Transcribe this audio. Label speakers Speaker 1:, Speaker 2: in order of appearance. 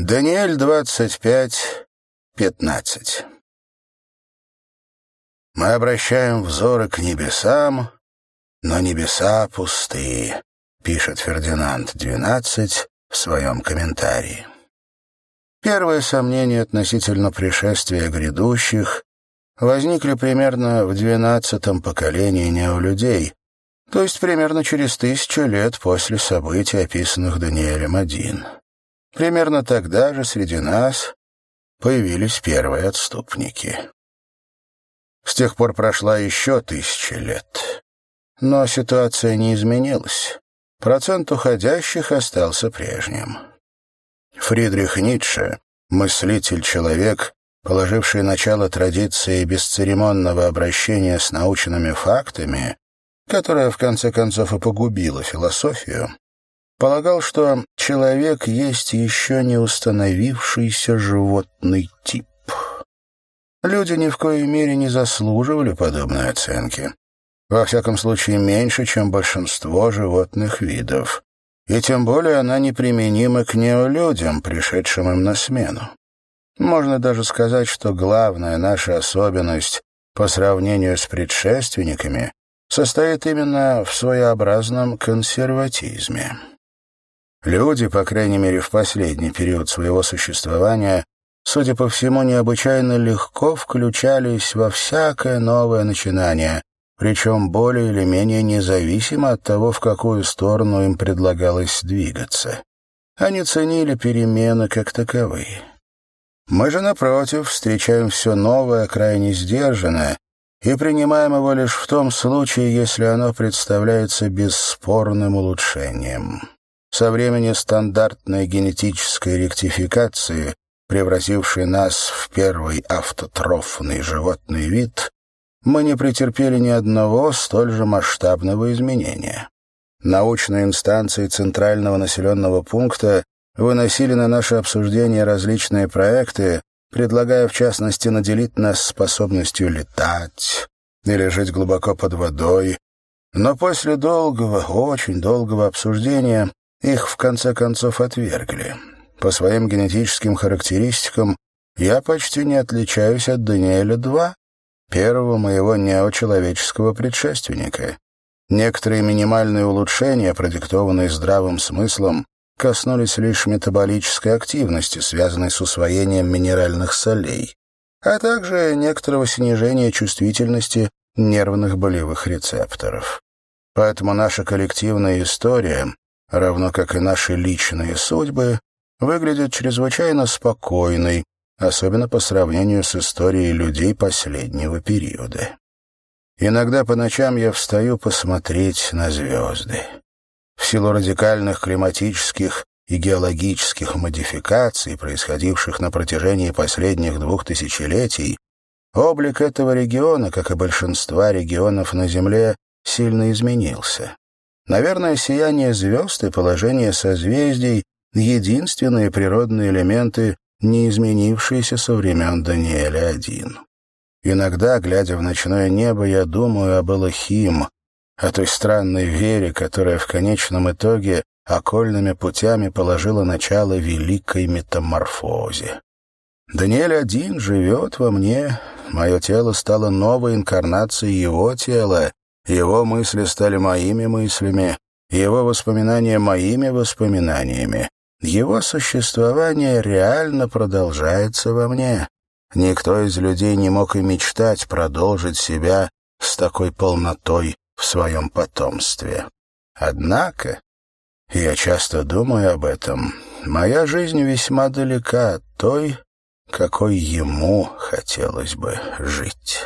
Speaker 1: Даниэль 25, 15. Мы обращаем взоры к небесам, но небеса пустые, пишет Фердинанд 12 в своем комментарии. Первые сомнения относительно пришествия грядущих возникли примерно в двенадцатом поколении неолюдей, то есть примерно через тысячу лет после событий, описанных Даниэлем 1. Примерно тогда же среди нас появились первые отступники. С тех пор прошла еще тысяча лет. Но ситуация не изменилась. Процент уходящих остался прежним. Фридрих Ницше, мыслитель-человек, положивший начало традиции бесцеремонного обращения с научными фактами, которая в конце концов и погубила философию, полагал, что человек есть еще не установившийся животный тип. Люди ни в коей мере не заслуживали подобной оценки. Во всяком случае, меньше, чем большинство животных видов. И тем более она неприменима к неолюдям, пришедшим им на смену. Можно даже сказать, что главная наша особенность по сравнению с предшественниками состоит именно в своеобразном консерватизме. Люди, по крайней мере в последний период своего существования, судя по всему, необычайно легко включались во всякое новое начинание, причем более или менее независимо от того, в какую сторону им предлагалось двигаться. Они ценили перемены как таковые. Мы же, напротив, встречаем все новое крайне сдержанное и принимаем его лишь в том случае, если оно представляется бесспорным улучшением. Со времени стандартной генетической ректификации, превратившей нас в первый автотрофный животный вид, мы не претерпели ни одного столь же масштабного изменения. Научные инстанции Центрального населенного пункта выносили на наше обсуждение различные проекты, предлагая в частности наделить нас способностью летать или жить глубоко под водой. Но после долгого, очень долгого обсуждения их в конце концов отвергли. По своим генетическим характеристикам я почти не отличаюсь от Даниэля-2, первого моего неочеловеческого предшественника. Некоторые минимальные улучшения, продиктованные здравым смыслом, коснулись лишь метаболической активности, связанной с усвоением минеральных солей, а также некоторого снижения чувствительности нервных болевых рецепторов. Поэтому наша коллективная история равно как и наши личные судьбы, выглядит чрезвычайно спокойной, особенно по сравнению с историей людей последнего периода. Иногда по ночам я встаю посмотреть на звезды. В силу радикальных климатических и геологических модификаций, происходивших на протяжении последних двух тысячелетий, облик этого региона, как и большинства регионов на Земле, сильно изменился. Наверное, сияние звезд и положение созвездий — единственные природные элементы, не изменившиеся со времен Даниэля-1. Иногда, глядя в ночное небо, я думаю об Элохим, о той странной вере, которая в конечном итоге окольными путями положила начало великой метаморфозе. Даниэль один живет во мне, мое тело стало новой инкарнацией его тела, его мысли стали моими мыслями, его воспоминания моими воспоминаниями. Его существование реально продолжается во мне. Никто из людей не мог и мечтать продолжить себя с такой полнотой в своем потомстве. Однако, я часто думаю об этом, моя жизнь весьма далека от той, какой ему хотелось бы жить».